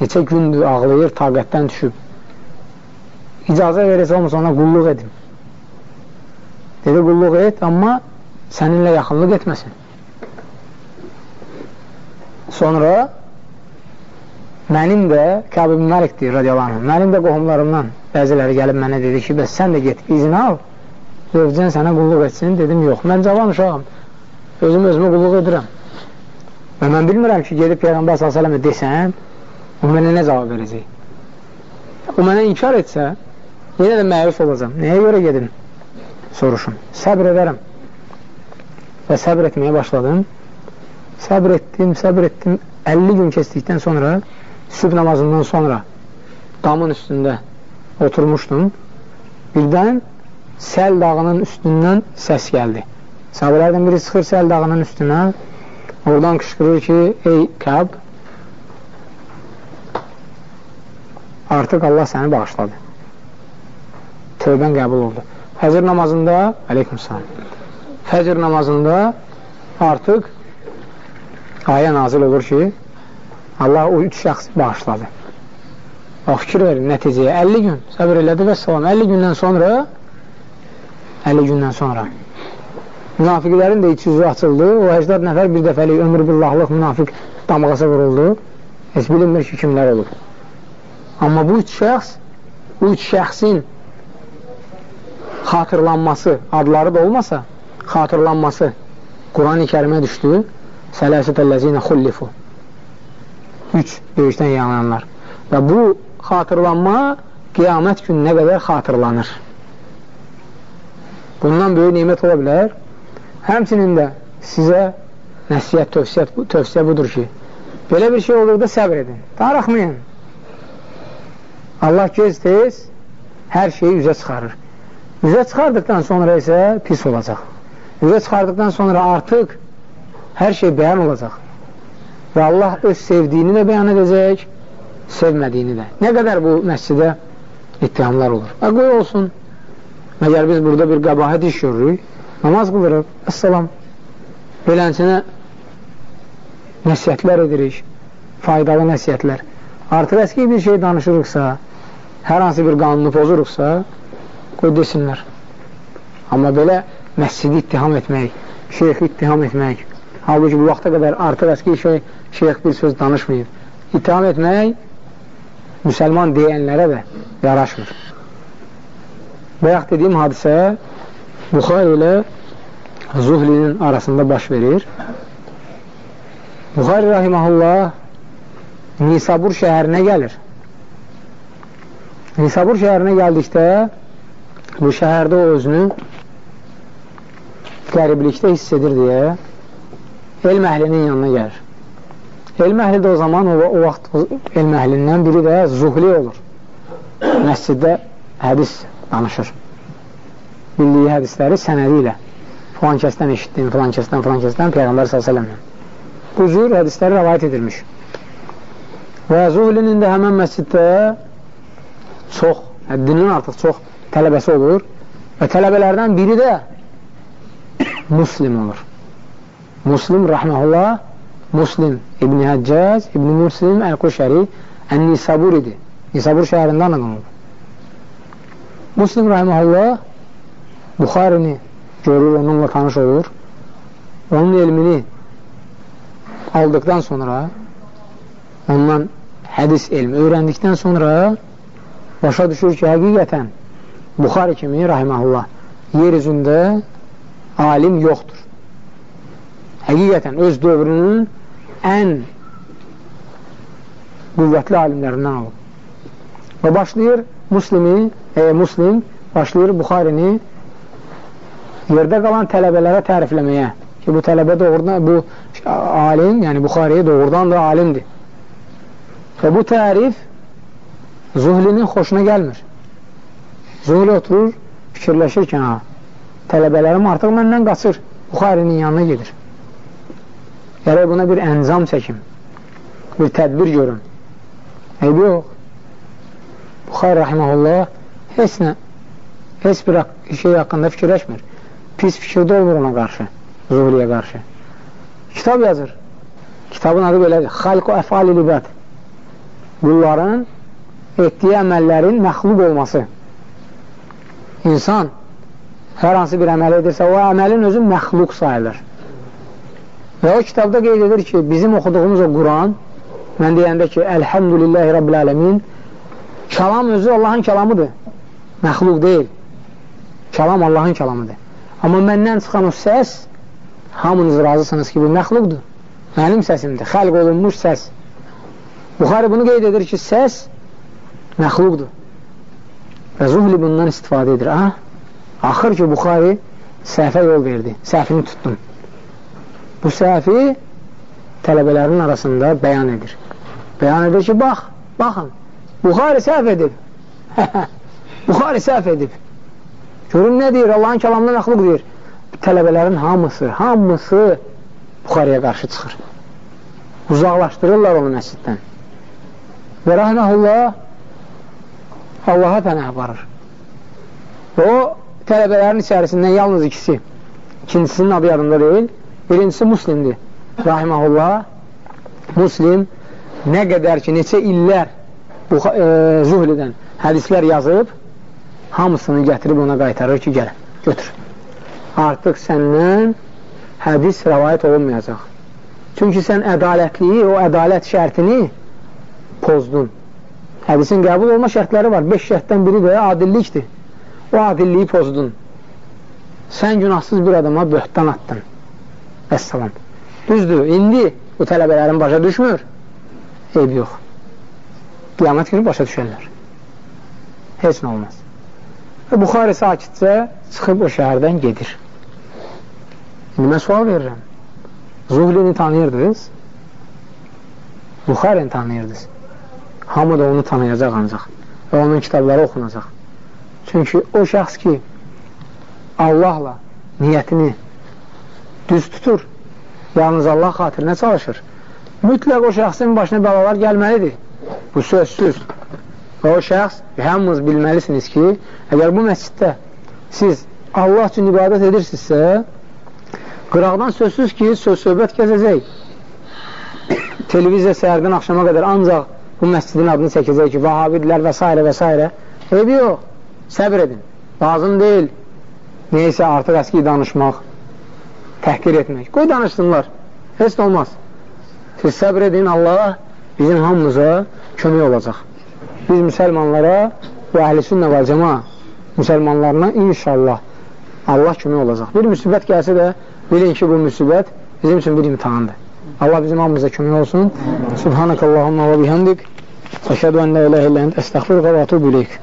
neçə gündür ağlayır, taqətdən düşüb. İcazə verirsə olmasa ona qulluq edim. Dedi, qulluq et, amma səninlə yaxınlıq etməsin. Sonra mənim də Kəb ibn Məlikdir radiyallahu anh, mənim də qohumlarımdan bəziləri gəlib mənə dedi ki, bəs sən də get, izin al, zövcən sənə qulluq etsin. Dedim, yox, mən cavan uşağım, özüm özümə qulluq edirəm. Və mən bilmirəm ki, gedib Peyğəmbər s.ə.və desəm, o mənə nə cavab verəcək? O mənə inkar etsə, yenə də məyus olacam. Nəyə görə gedim? Soruşum. Səbr edərəm. Və səbr etməyə başladım. Səbr etdim, səbr etdim. 50 gün keçdikdən sonra, süb namazından sonra damın üstündə oturmuşdum. Birdən Səl dağının üstündən səs gəldi. Sahabələrdən biri çıxır Səl dağının üstünə, oradan qışqırır ki, ey Kəb, artıq Allah səni bağışladı. Tövbən qəbul oldu. Fəcr namazında, aleyküm salam, fəcr namazında artıq ayə nazil olur ki, Allah o üç şəxsi bağışladı. O fikir verin nəticəyə. 50 gün səbir elədi və salam. 50 gündən sonra 50 gündən sonra münafiqlərin də iç yüzü açıldı. O 80 nəfər bir dəfəlik ömür billahlıq münafiq damğası vuruldu. Heç bilinmir ki, kimlər olur. Amma bu üç şəxs, bu üç şəxsin xatırlanması, adları da olmasa, xatırlanması Quran-ı kərimə düşdü. Sələsətəlləzinə xullifu. Üç döyüşdən yananlar. Və bu xatırlanma qiyamət gününə qədər xatırlanır. Bundan böyük nimət ola bilər. Həmçinin də sizə nəsiyyət, tövsiyə, tövsiyə budur ki, belə bir şey olurda səbr edin. Darıxmayın. Allah gez tez hər şeyi üzə çıxarır. Üzə çıxardıqdan sonra isə pis olacaq. Üzə çıxardıqdan sonra artıq hər şey bəyan olacaq. Və Allah öz sevdiyini də bəyan edəcək, sevmədiyini də. Nə qədər bu məscidə ittihamlar olur. Və qoy olsun, məgər biz burada bir qəbahət iş görürük, namaz qılırıq, əssalam, belənçinə nəsiyyətlər edirik, faydalı nəsiyyətlər. Artıq əski bir şey danışırıqsa, hər hansı bir qanunu pozuruqsa, qoy desinlər. Amma belə məscidi ittiham etmək, şeyxi ittiham etmək, halbuki bu vaxta qədər artıq əski şey, şeyx bir söz danışmayıb, ittiham etmək müsəlman deyənlərə də yaraşmır. Bayaq dediyim hadisə Buxar ilə Zuhlinin arasında baş verir. Buxari rahiməhullah Nisabur şəhərinə gəlir. Nisabur şəhərinə gəldikdə bu şəhərdə o özünü qəriblikdə hiss edir deyə elm əhlinin yanına gəlir. Elm əhli də o zaman, o, o vaxt elm əhlindən biri də zuhli olur. Məsciddə hədis danışır. Bildiyi hədisləri sənədi ilə. Filan kəsdən eşitdim, filan kəsdən, filan kəsdən Peyğəmbər s.ə.v. Bu cür hədisləri rəvayət edilmiş. Və zuhlinin də həmən məsciddə çox, həddindən artıq çox tələbəsi olur və tələbələrdən biri də muslim olur. Muslim rəhməhullah Muslim İbn Həccəz, İbn Muslim Əl-Quşəri Ən-Nisaburidir. Nisabur şəhərində anadılır. Muslim Rahiməhullah Buxarini görür, onunla tanış olur. Onun elmini aldıqdan sonra ondan hədis elmi öyrəndikdən sonra başa düşür ki, həqiqətən Buxari kimi Rahiməhullah yer üzündə alim yoxdur. Həqiqətən öz dövrünün ən qüvvətli alimlərindən alıb. Və başlayır muslimi, e, muslim başlayır Buxarini yerdə qalan tələbələrə tərifləməyə ki, bu tələbə doğrudan, bu alim, yəni Buxariyə doğrudan da alimdir. Və bu tərif Zuhlinin xoşuna gəlmir. Zuhli oturur, fikirləşir ki, ha, tələbələrim artıq məndən qaçır, Buxarinin yanına gedir. Gərək buna bir ənzam çəkim, bir tədbir görün. Eybi yox. Buxar rahiməhullah heç nə, heç bir şey haqqında fikirləşmir. Pis fikirdə olmur ona qarşı, zuhriyə qarşı. Kitab yazır. Kitabın adı belədir. Xalq-ı əfali libət. Qulların etdiyi əməllərin məxluq olması. İnsan hər hansı bir əməl edirsə, o əməlin özü məxluq sayılır. Və o kitabda qeyd edir ki, bizim oxuduğumuz o Quran, mən deyəndə ki, Əlhəmdülilləhi Rabbil Ələmin, kəlam özü Allahın kəlamıdır, məxluq deyil. Kəlam Allahın kəlamıdır. Amma məndən çıxan o səs, hamınız razısınız ki, bu məxluqdur. Mənim səsimdir, xəlq olunmuş səs. Buxari bunu qeyd edir ki, səs məxluqdur. Və Zuhli bundan istifadə edir. Ha? Axır ki, Buxari səhvə yol verdi, səhvini tutdum. Bu səhvi tələbələrin arasında bəyan edir. Bəyan edir ki, bax, baxın, Buxari səhv edib. Buxari səhv edib. Görün nə deyir, Allahın kəlamına məxluq deyir. Tələbələrin hamısı, hamısı Buxariyə qarşı çıxır. Uzaqlaşdırırlar onu məsciddən. Və rəhməhullah Allaha pənah aparır. O tələbələrin içərisindən yalnız ikisi, ikincisinin adı yadında deyil, birincisi Muslimdir. Rahiməhullah, Muslim nə qədər ki, neçə illər bu e, zuhlidən hədislər yazıb, hamısını gətirib ona qaytarır ki, gəl, götür. Artıq səndən hədis rəvayət olunmayacaq. Çünki sən ədalətliyi, o ədalət şərtini pozdun. Hədisin qəbul olma şərtləri var. Beş şərtdən biri də adillikdir. O adilliyi pozdun. Sən günahsız bir adama böhtan attın. Əssalam. Düzdür, indi bu tələbələrin başa düşmür. Eyb yox. Qiyamət günü başa düşərlər. Heç nə olmaz. Və Buxari sakitcə çıxıb o şəhərdən gedir. İndi mən sual verirəm. Zuhlini tanıyırdınız? Buxarini tanıyırdınız. Hamı da onu tanıyacaq ancaq və onun kitabları oxunacaq. Çünki o şəxs ki, Allahla niyyətini düz tutur, yalnız Allah xatirinə çalışır, mütləq o şəxsin başına bəlalar gəlməlidir. Bu sözsüz. Və o şəxs, hamınız bilməlisiniz ki, əgər bu məsciddə siz Allah üçün ibadət edirsinizsə, qıraqdan sözsüz ki, söz-söhbət gəzəcək. Televiziya səhərdən axşama qədər ancaq bu məscidin adını çəkəcək ki, vahabidlər və s. və s. Eybi yox, səbr edin. Lazım deyil neysə artıq əski danışmaq, təhqir etmək. Qoy danışsınlar, heç olmaz. Siz səbr edin, Allah bizim hamımıza kömək olacaq. Biz müsəlmanlara və əhl-i sünnə və cəma müsəlmanlarına inşallah Allah kömək olacaq. Bir müsibət gəlsə də bilin ki, bu müsibət bizim üçün bir imtihandır. Allah bizim hamımıza kömək olsun. Subhanakallahumma və bihamdik. Əşhədu ən la iləhə illə əstəxfiruqa və atubu ileyk.